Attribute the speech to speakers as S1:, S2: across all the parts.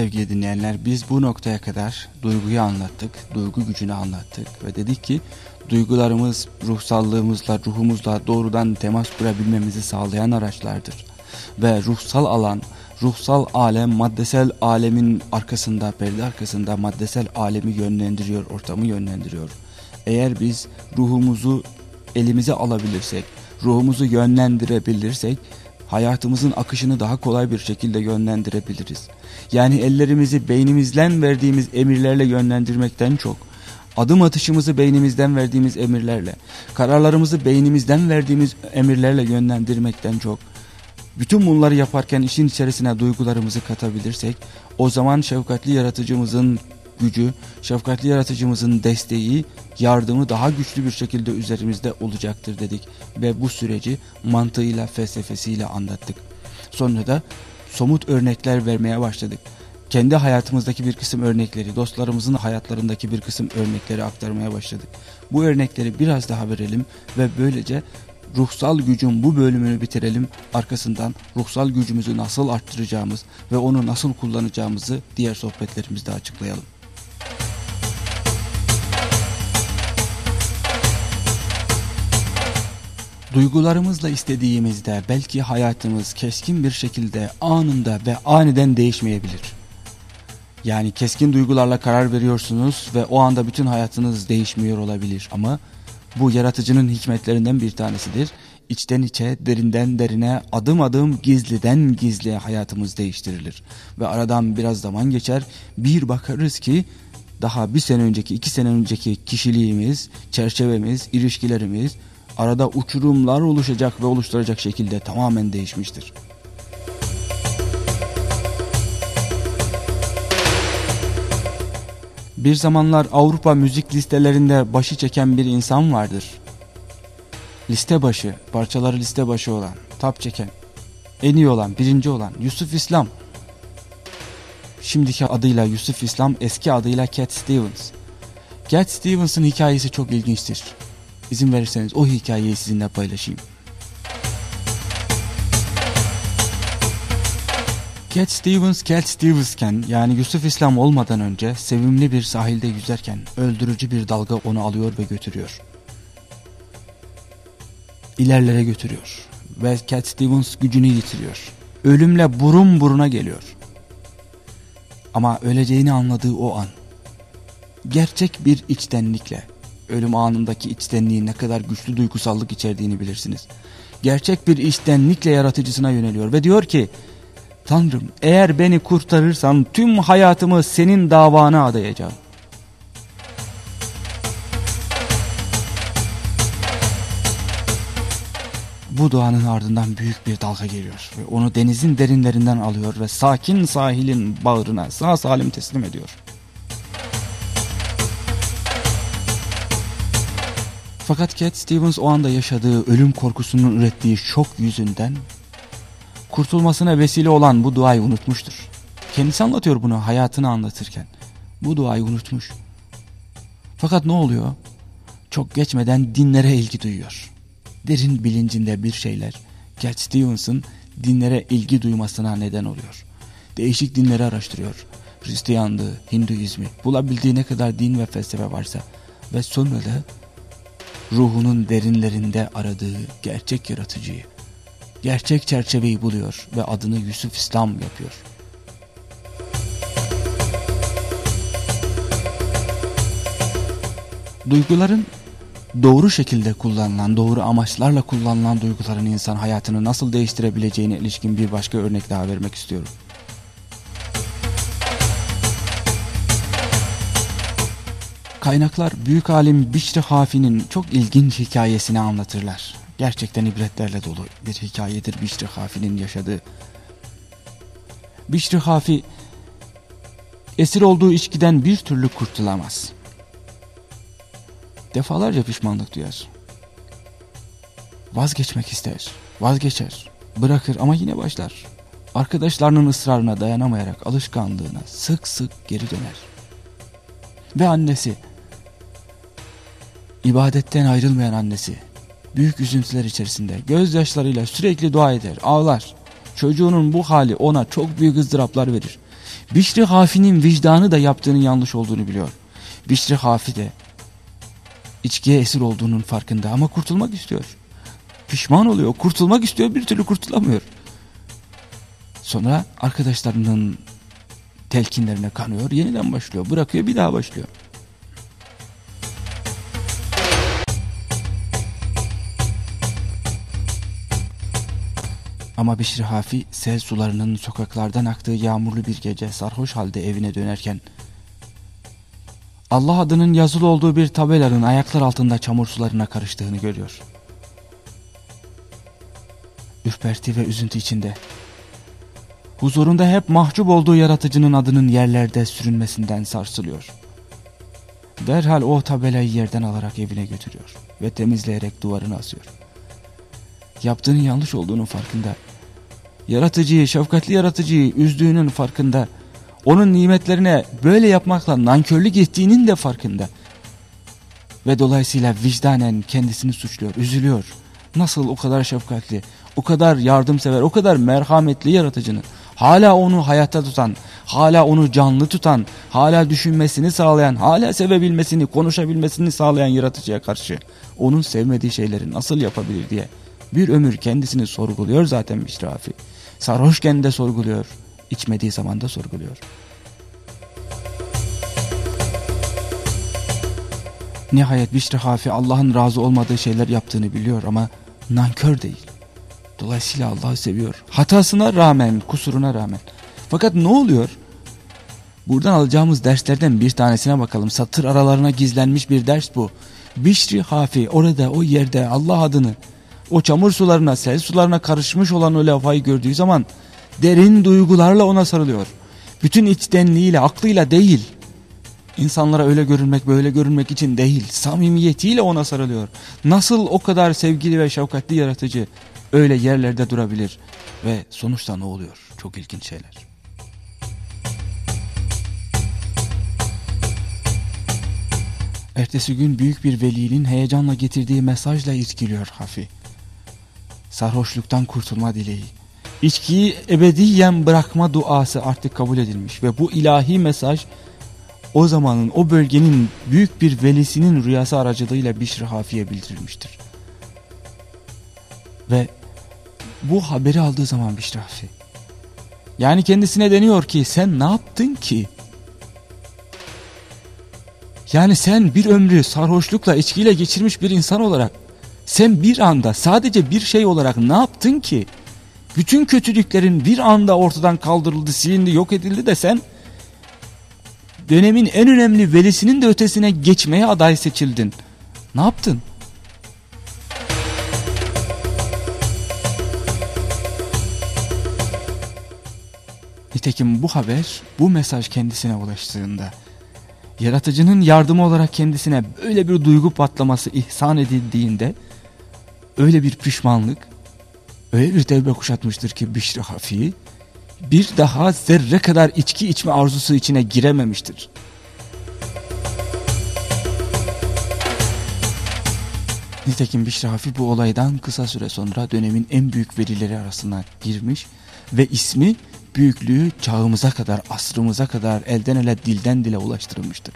S1: sevgili dinleyenler biz bu noktaya kadar duyguyu anlattık, duygu gücünü anlattık ve dedik ki duygularımız ruhsallığımızla, ruhumuzla doğrudan temas kurabilmemizi sağlayan araçlardır. Ve ruhsal alan, ruhsal alem maddesel alemin arkasında, perde arkasında maddesel alemi yönlendiriyor, ortamı yönlendiriyor. Eğer biz ruhumuzu elimize alabilirsek, ruhumuzu yönlendirebilirsek hayatımızın akışını daha kolay bir şekilde yönlendirebiliriz. Yani ellerimizi beynimizden verdiğimiz emirlerle yönlendirmekten çok, adım atışımızı beynimizden verdiğimiz emirlerle, kararlarımızı beynimizden verdiğimiz emirlerle yönlendirmekten çok, bütün bunları yaparken işin içerisine duygularımızı katabilirsek, o zaman şefkatli yaratıcımızın gücü, şefkatli yaratıcımızın desteği, yardımı daha güçlü bir şekilde üzerimizde olacaktır dedik. Ve bu süreci mantığıyla, felsefesiyle anlattık. Sonra da somut örnekler vermeye başladık. Kendi hayatımızdaki bir kısım örnekleri, dostlarımızın hayatlarındaki bir kısım örnekleri aktarmaya başladık. Bu örnekleri biraz daha verelim ve böylece ruhsal gücün bu bölümünü bitirelim. Arkasından ruhsal gücümüzü nasıl arttıracağımız ve onu nasıl kullanacağımızı diğer sohbetlerimizde açıklayalım. Duygularımızla istediğimizde belki hayatımız keskin bir şekilde anında ve aniden değişmeyebilir. Yani keskin duygularla karar veriyorsunuz ve o anda bütün hayatınız değişmiyor olabilir ama bu yaratıcının hikmetlerinden bir tanesidir. İçten içe, derinden derine, adım adım, gizliden gizliye hayatımız değiştirilir. Ve aradan biraz zaman geçer, bir bakarız ki daha bir sene önceki, iki sene önceki kişiliğimiz, çerçevemiz, ilişkilerimiz, arada uçurumlar oluşacak ve oluşturacak şekilde tamamen değişmiştir. Bir zamanlar Avrupa müzik listelerinde başı çeken bir insan vardır. Liste başı, parçaları liste başı olan, tap çeken, en iyi olan, birinci olan Yusuf İslam. Şimdiki adıyla Yusuf İslam, eski adıyla Cat Stevens. Cat Stevens'ın hikayesi çok ilginçtir. İzin verirseniz o hikayeyi sizinle paylaşayım. Cat Stevens, Cat Stevens'ken yani Yusuf İslam olmadan önce sevimli bir sahilde yüzerken öldürücü bir dalga onu alıyor ve götürüyor. İlerlere götürüyor ve Cat Stevens gücünü yitiriyor. Ölümle burun buruna geliyor. Ama öleceğini anladığı o an gerçek bir içtenlikle ölüm anındaki içtenliğin ne kadar güçlü duygusallık içerdiğini bilirsiniz. Gerçek bir içtenlikle yaratıcısına yöneliyor ve diyor ki Tanrım eğer beni kurtarırsan tüm hayatımı senin davana adayacağım. Bu duanın ardından büyük bir dalga geliyor ve onu denizin derinlerinden alıyor ve sakin sahilin bağrına sağ salim teslim ediyor. Fakat Cat Stevens o anda yaşadığı ölüm korkusunun ürettiği şok yüzünden kurtulmasına vesile olan bu duayı unutmuştur. Kendisi anlatıyor bunu hayatını anlatırken. Bu duayı unutmuş. Fakat ne oluyor? Çok geçmeden dinlere ilgi duyuyor. Derin bilincinde bir şeyler Cat Stevens'ın dinlere ilgi duymasına neden oluyor. Değişik dinleri araştırıyor. Hristiyanlığı, Hinduizmi, bulabildiği ne kadar din ve felsefe varsa ve sonra da ruhunun derinlerinde aradığı gerçek yaratıcıyı, gerçek çerçeveyi buluyor ve adını Yusuf İslam yapıyor. Duyguların doğru şekilde kullanılan, doğru amaçlarla kullanılan duyguların insan hayatını nasıl değiştirebileceğine ilişkin bir başka örnek daha vermek istiyorum. Kaynaklar büyük alim Bişri Hafi'nin çok ilginç hikayesini anlatırlar. Gerçekten ibretlerle dolu bir hikayedir Bişri Hafi'nin yaşadığı. Bişri Hafi esir olduğu içkiden bir türlü kurtulamaz. Defalarca pişmanlık duyar. Vazgeçmek ister, vazgeçer, bırakır ama yine başlar. Arkadaşlarının ısrarına dayanamayarak alışkanlığına sık sık geri döner. Ve annesi ibadetten ayrılmayan annesi büyük üzüntüler içerisinde gözyaşlarıyla sürekli dua eder, ağlar. Çocuğunun bu hali ona çok büyük ızdıraplar verir. Bişri Hafi'nin vicdanı da yaptığının yanlış olduğunu biliyor. Bişri Hafi de içkiye esir olduğunun farkında ama kurtulmak istiyor. Pişman oluyor, kurtulmak istiyor bir türlü kurtulamıyor. Sonra arkadaşlarının telkinlerine kanıyor, yeniden başlıyor, bırakıyor bir daha başlıyor. Ama Bişri Hafi sel sularının sokaklardan aktığı yağmurlu bir gece sarhoş halde evine dönerken Allah adının yazılı olduğu bir tabelanın ayaklar altında çamur sularına karıştığını görüyor. Ürperti ve üzüntü içinde huzurunda hep mahcup olduğu yaratıcının adının yerlerde sürünmesinden sarsılıyor. Derhal o tabelayı yerden alarak evine götürüyor ve temizleyerek duvarına asıyor. Yaptığının yanlış olduğunun farkında yaratıcıyı, şefkatli yaratıcıyı üzdüğünün farkında. Onun nimetlerine böyle yapmakla nankörlük ettiğinin de farkında. Ve dolayısıyla vicdanen kendisini suçluyor, üzülüyor. Nasıl o kadar şefkatli, o kadar yardımsever, o kadar merhametli yaratıcının hala onu hayatta tutan, hala onu canlı tutan, hala düşünmesini sağlayan, hala sevebilmesini, konuşabilmesini sağlayan yaratıcıya karşı onun sevmediği şeyleri nasıl yapabilir diye bir ömür kendisini sorguluyor zaten Mişrafi. Sarhoşken de sorguluyor. içmediği zaman da sorguluyor. Nihayet Bişri Hafi Allah'ın razı olmadığı şeyler yaptığını biliyor ama nankör değil. Dolayısıyla Allah'ı seviyor. Hatasına rağmen, kusuruna rağmen. Fakat ne oluyor? Buradan alacağımız derslerden bir tanesine bakalım. Satır aralarına gizlenmiş bir ders bu. Bişri Hafi orada o yerde Allah adını o çamur sularına, sel sularına karışmış olan o lafayı gördüğü zaman derin duygularla ona sarılıyor. Bütün içtenliğiyle, aklıyla değil. İnsanlara öyle görünmek, böyle görünmek için değil, samimiyetiyle ona sarılıyor. Nasıl o kadar sevgili ve şefkatli yaratıcı öyle yerlerde durabilir? Ve sonuçta ne oluyor? Çok ilginç şeyler. Ertesi gün büyük bir velinin heyecanla getirdiği mesajla irkiliyor Hafi sarhoşluktan kurtulma dileği, içkiyi ebediyen bırakma duası artık kabul edilmiş ve bu ilahi mesaj o zamanın o bölgenin büyük bir velisinin rüyası aracılığıyla Bişri Hafi'ye bildirilmiştir. Ve bu haberi aldığı zaman Bişri Hafi yani kendisine deniyor ki sen ne yaptın ki? Yani sen bir ömrü sarhoşlukla içkiyle geçirmiş bir insan olarak sen bir anda sadece bir şey olarak ne yaptın ki? Bütün kötülüklerin bir anda ortadan kaldırıldı, silindi, yok edildi de sen dönemin en önemli velisinin de ötesine geçmeye aday seçildin. Ne yaptın? Nitekim bu haber, bu mesaj kendisine ulaştığında yaratıcının yardımı olarak kendisine böyle bir duygu patlaması ihsan edildiğinde öyle bir pişmanlık, öyle bir tevbe kuşatmıştır ki Bişri Hafi bir daha zerre kadar içki içme arzusu içine girememiştir. Nitekim Bişri Hafi bu olaydan kısa süre sonra dönemin en büyük velileri arasına girmiş ve ismi büyüklüğü çağımıza kadar, asrımıza kadar elden ele dilden dile ulaştırılmıştır.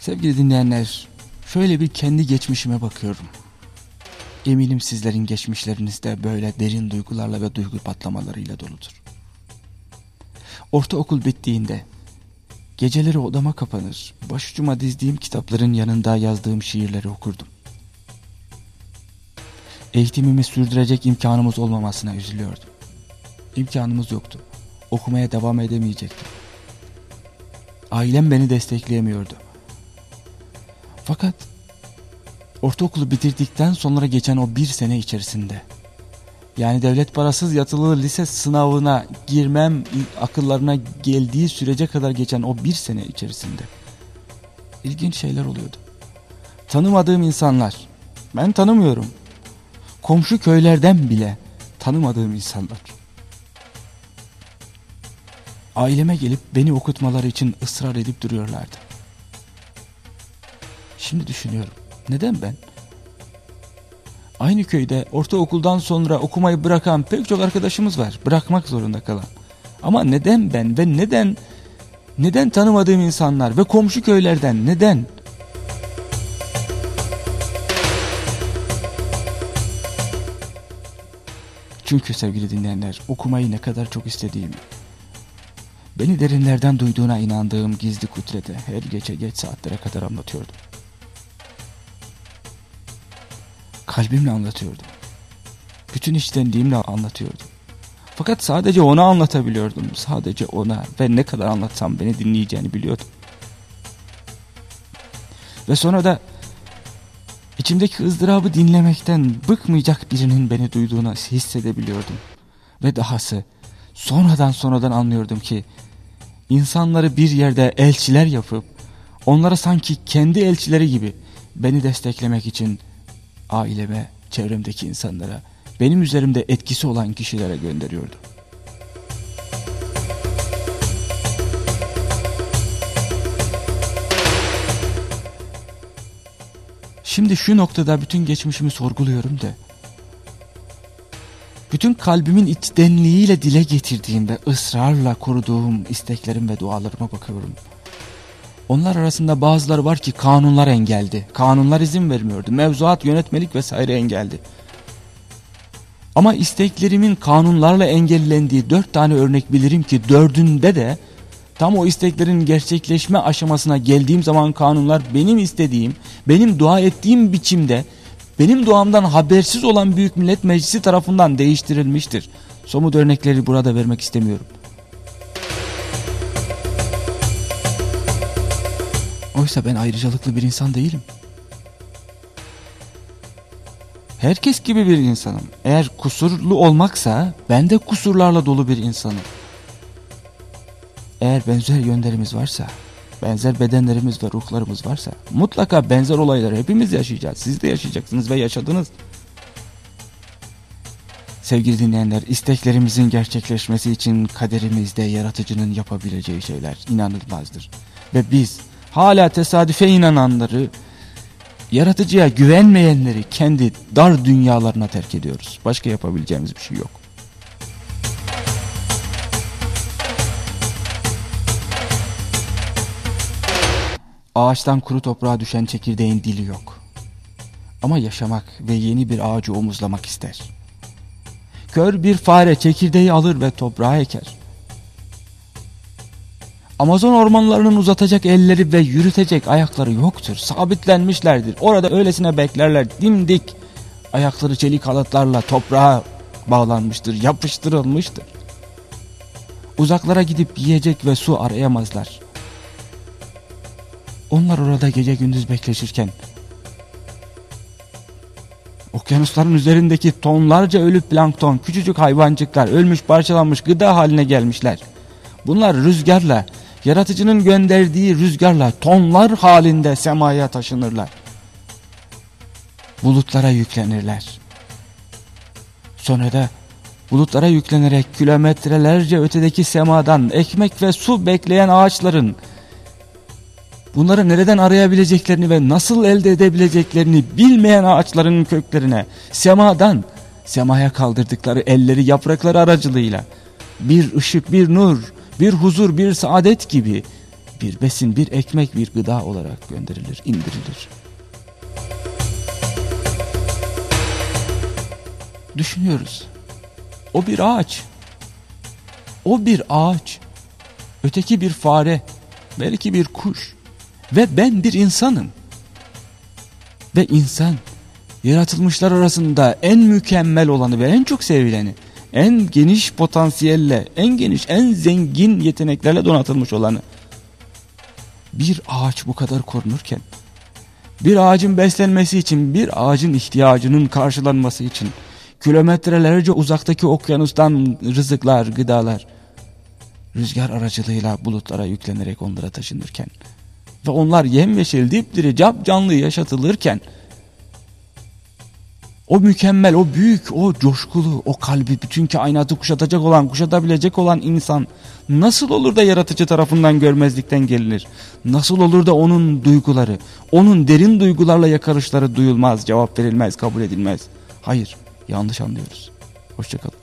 S1: Sevgili dinleyenler, şöyle bir kendi geçmişime bakıyorum. Eminim sizlerin geçmişleriniz de böyle derin duygularla ve duygu patlamalarıyla doludur. Ortaokul bittiğinde geceleri odama kapanır, başucuma dizdiğim kitapların yanında yazdığım şiirleri okurdum. Eğitimimi sürdürecek imkanımız olmamasına üzülüyordum. İmkanımız yoktu. Okumaya devam edemeyecektim. Ailem beni destekleyemiyordu. Fakat ortaokulu bitirdikten sonra geçen o bir sene içerisinde yani devlet parasız yatılı lise sınavına girmem akıllarına geldiği sürece kadar geçen o bir sene içerisinde ilginç şeyler oluyordu. Tanımadığım insanlar, ben tanımıyorum. Komşu köylerden bile tanımadığım insanlar. Aileme gelip beni okutmaları için ısrar edip duruyorlardı. Şimdi düşünüyorum. Neden ben? Aynı köyde ortaokuldan sonra okumayı bırakan pek çok arkadaşımız var. Bırakmak zorunda kalan. Ama neden ben ve neden neden tanımadığım insanlar ve komşu köylerden neden? Çünkü sevgili dinleyenler okumayı ne kadar çok istediğimi, beni derinlerden duyduğuna inandığım gizli kudrete her gece geç saatlere kadar anlatıyordum. Kalbimle anlatıyordum. Bütün içtenliğimle anlatıyordum. Fakat sadece ona anlatabiliyordum. Sadece ona ve ne kadar anlatsam beni dinleyeceğini biliyordum. Ve sonra da içimdeki ızdırabı dinlemekten bıkmayacak birinin beni duyduğunu hissedebiliyordum. Ve dahası sonradan sonradan anlıyordum ki insanları bir yerde elçiler yapıp onlara sanki kendi elçileri gibi beni desteklemek için aileme, çevremdeki insanlara, benim üzerimde etkisi olan kişilere gönderiyordu. Şimdi şu noktada bütün geçmişimi sorguluyorum da bütün kalbimin içtenliğiyle dile getirdiğim ve ısrarla koruduğum isteklerim ve dualarıma bakıyorum. Onlar arasında bazıları var ki kanunlar engeldi. Kanunlar izin vermiyordu. Mevzuat, yönetmelik vesaire engeldi. Ama isteklerimin kanunlarla engellendiği dört tane örnek bilirim ki dördünde de tam o isteklerin gerçekleşme aşamasına geldiğim zaman kanunlar benim istediğim, benim dua ettiğim biçimde benim duamdan habersiz olan Büyük Millet Meclisi tarafından değiştirilmiştir. Somut örnekleri burada vermek istemiyorum. Oysa ben ayrıcalıklı bir insan değilim. Herkes gibi bir insanım. Eğer kusurlu olmaksa ben de kusurlarla dolu bir insanım. Eğer benzer yönlerimiz varsa, benzer bedenlerimiz ve ruhlarımız varsa mutlaka benzer olayları hepimiz yaşayacağız. Siz de yaşayacaksınız ve yaşadınız. Sevgili dinleyenler, isteklerimizin gerçekleşmesi için kaderimizde yaratıcının yapabileceği şeyler inanılmazdır. Ve biz hala tesadüfe inananları, yaratıcıya güvenmeyenleri kendi dar dünyalarına terk ediyoruz. Başka yapabileceğimiz bir şey yok. Ağaçtan kuru toprağa düşen çekirdeğin dili yok. Ama yaşamak ve yeni bir ağacı omuzlamak ister. Kör bir fare çekirdeği alır ve toprağa eker. Amazon ormanlarının uzatacak elleri ve yürütecek ayakları yoktur. Sabitlenmişlerdir. Orada öylesine beklerler dimdik. Ayakları çelik halatlarla toprağa bağlanmıştır, yapıştırılmıştır. Uzaklara gidip yiyecek ve su arayamazlar. Onlar orada gece gündüz bekleşirken okyanusların üzerindeki tonlarca ölü plankton, küçücük hayvancıklar ölmüş parçalanmış gıda haline gelmişler. Bunlar rüzgarla yaratıcının gönderdiği rüzgarla tonlar halinde semaya taşınırlar. Bulutlara yüklenirler. Sonra da bulutlara yüklenerek kilometrelerce ötedeki semadan ekmek ve su bekleyen ağaçların bunları nereden arayabileceklerini ve nasıl elde edebileceklerini bilmeyen ağaçların köklerine semadan semaya kaldırdıkları elleri yaprakları aracılığıyla bir ışık bir nur bir huzur, bir saadet gibi bir besin, bir ekmek, bir gıda olarak gönderilir, indirilir. Düşünüyoruz. O bir ağaç. O bir ağaç. Öteki bir fare. Belki bir kuş. Ve ben bir insanım. Ve insan yaratılmışlar arasında en mükemmel olanı ve en çok sevileni en geniş potansiyelle, en geniş, en zengin yeteneklerle donatılmış olanı. Bir ağaç bu kadar korunurken, bir ağacın beslenmesi için, bir ağacın ihtiyacının karşılanması için, kilometrelerce uzaktaki okyanustan rızıklar, gıdalar, rüzgar aracılığıyla bulutlara yüklenerek onlara taşınırken ve onlar yemyeşil dipdiri cap canlı yaşatılırken, o mükemmel, o büyük, o coşkulu, o kalbi bütün kainatı kuşatacak olan, kuşatabilecek olan insan nasıl olur da yaratıcı tarafından görmezlikten gelinir? Nasıl olur da onun duyguları, onun derin duygularla yakarışları duyulmaz, cevap verilmez, kabul edilmez? Hayır, yanlış anlıyoruz. Hoşçakalın.